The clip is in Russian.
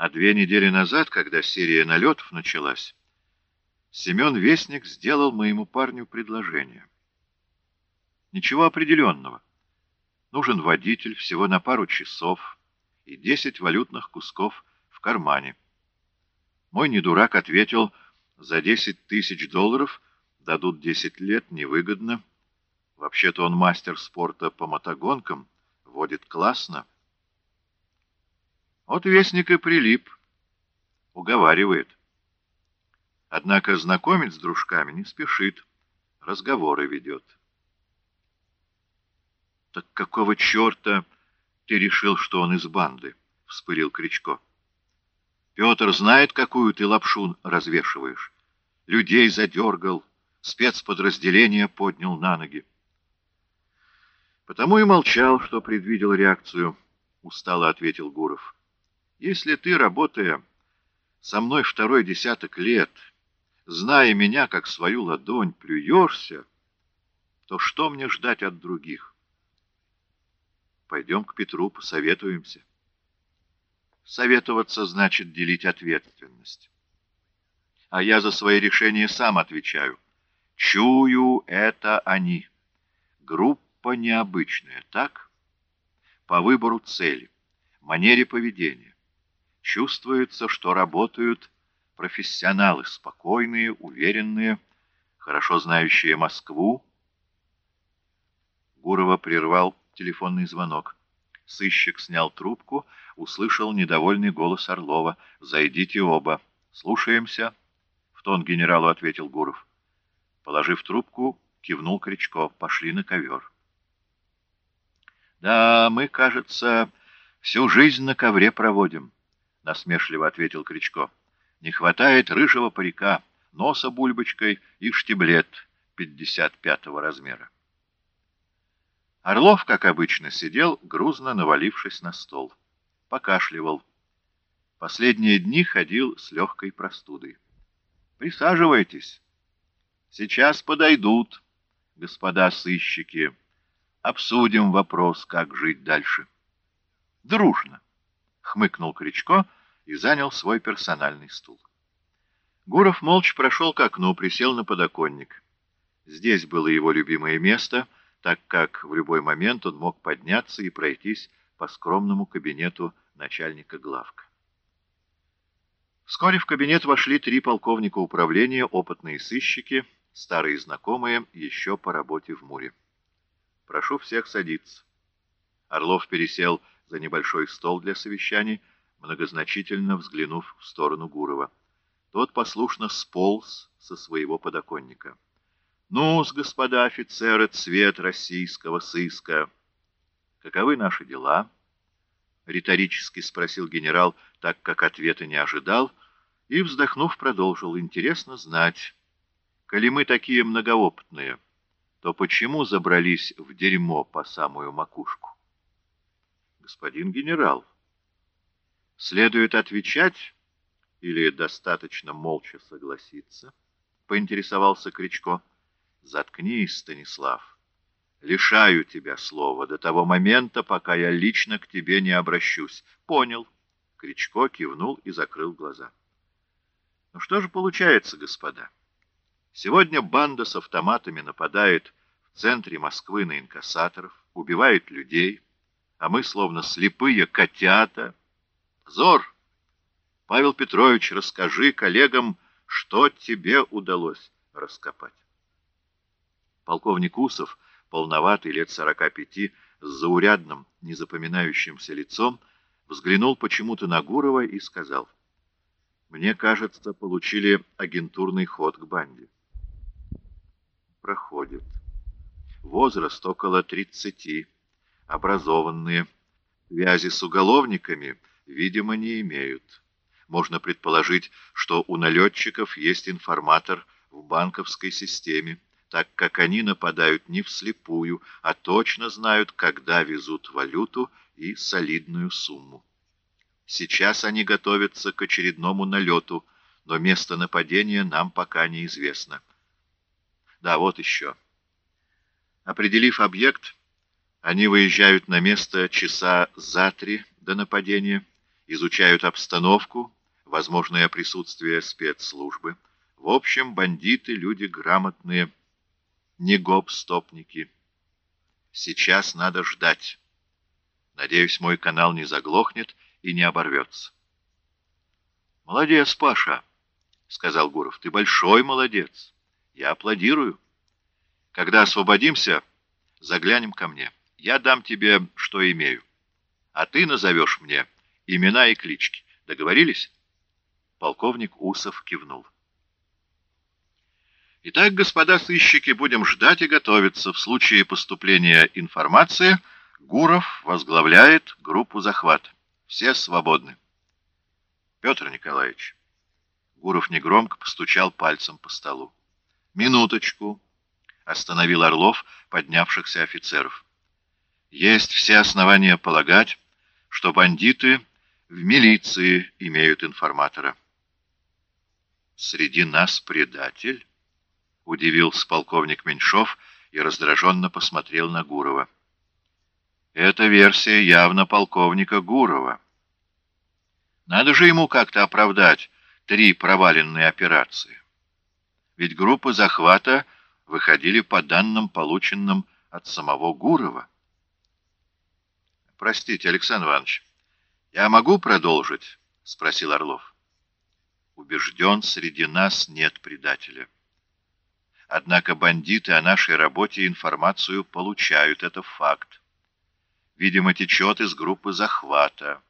А две недели назад, когда серия налетов началась, Семен Вестник сделал моему парню предложение. Ничего определенного. Нужен водитель всего на пару часов и десять валютных кусков в кармане. Мой недурак ответил, за десять тысяч долларов дадут десять лет, невыгодно. Вообще-то он мастер спорта по мотогонкам, водит классно. Вот вестник и прилип, уговаривает. Однако знакомить с дружками не спешит, разговоры ведет. — Так какого черта ты решил, что он из банды? — вспылил Кричко. — Петр знает, какую ты лапшу развешиваешь. Людей задергал, спецподразделение поднял на ноги. Потому и молчал, что предвидел реакцию, — устало ответил Гуров. — если ты, работая со мной второй десяток лет, зная меня как свою ладонь, плюешься, то что мне ждать от других? Пойдем к Петру, посоветуемся. Советоваться значит делить ответственность. А я за свои решения сам отвечаю. Чую, это они. Группа необычная, так? По выбору цели, манере поведения. Чувствуется, что работают профессионалы, спокойные, уверенные, хорошо знающие Москву. Гурова прервал телефонный звонок. Сыщик снял трубку, услышал недовольный голос Орлова. «Зайдите оба. Слушаемся», — в тон генералу ответил Гуров. Положив трубку, кивнул Кричко. «Пошли на ковер». «Да, мы, кажется, всю жизнь на ковре проводим». — насмешливо ответил Кричко. «Не хватает рыжего парика, носа бульбочкой и штиблет пятьдесят пятого размера». Орлов, как обычно, сидел, грузно навалившись на стол. Покашливал. Последние дни ходил с легкой простудой. «Присаживайтесь. Сейчас подойдут, господа сыщики. Обсудим вопрос, как жить дальше. Дружно» хмыкнул Кричко и занял свой персональный стул. Гуров молча прошел к окну, присел на подоконник. Здесь было его любимое место, так как в любой момент он мог подняться и пройтись по скромному кабинету начальника главка. Вскоре в кабинет вошли три полковника управления, опытные сыщики, старые знакомые, еще по работе в Муре. «Прошу всех садиться». Орлов пересел за небольшой стол для совещаний, многозначительно взглянув в сторону Гурова. Тот послушно сполз со своего подоконника. «Ну-с, господа офицеры, цвет российского сыска! Каковы наши дела?» Риторически спросил генерал, так как ответа не ожидал, и, вздохнув, продолжил. «Интересно знать, коли мы такие многоопытные, то почему забрались в дерьмо по самую макушку?» господин генерал. Следует отвечать или достаточно молча согласиться? Поинтересовался Кричко. Заткнись, Станислав. Лишаю тебя слова до того момента, пока я лично к тебе не обращусь. Понял. Кричко кивнул и закрыл глаза. Ну что же получается, господа? Сегодня банда с автоматами нападает в центре Москвы на инкассаторов, убивает людей, а мы словно слепые котята. Зор, Павел Петрович, расскажи коллегам, что тебе удалось раскопать. Полковник Усов, полноватый, лет сорока пяти, с заурядным, незапоминающимся лицом, взглянул почему-то на Гурова и сказал, «Мне кажется, получили агентурный ход к банде». Проходит. Возраст около тридцати образованные, связи с уголовниками, видимо, не имеют. Можно предположить, что у налетчиков есть информатор в банковской системе, так как они нападают не вслепую, а точно знают, когда везут валюту и солидную сумму. Сейчас они готовятся к очередному налету, но место нападения нам пока неизвестно. Да, вот еще. Определив объект, они выезжают на место часа за три до нападения изучают обстановку, возможное присутствие спецслужбы. В общем, бандиты — люди грамотные, не гоп-стопники. Сейчас надо ждать. Надеюсь, мой канал не заглохнет и не оборвется. «Молодец, Паша», — сказал Гуров. «Ты большой молодец. Я аплодирую. Когда освободимся, заглянем ко мне. Я дам тебе, что имею. А ты назовешь мне имена и клички. Договорились?» Полковник Усов кивнул. Итак, господа сыщики, будем ждать и готовиться. В случае поступления информации Гуров возглавляет группу захвата. Все свободны. Петр Николаевич. Гуров негромко постучал пальцем по столу. Минуточку. Остановил Орлов, поднявшихся офицеров. Есть все основания полагать, что бандиты в милиции имеют информатора. Среди нас предатель? Удивился полковник Меньшов и раздраженно посмотрел на Гурова. Эта версия явно полковника Гурова. Надо же ему как-то оправдать три проваленные операции. Ведь группы захвата выходили по данным, полученным от самого Гурова. «Простите, Александр Иванович, я могу продолжить?» — спросил Орлов. «Убежден, среди нас нет предателя. Однако бандиты о нашей работе информацию получают, это факт. Видимо, течет из группы захвата».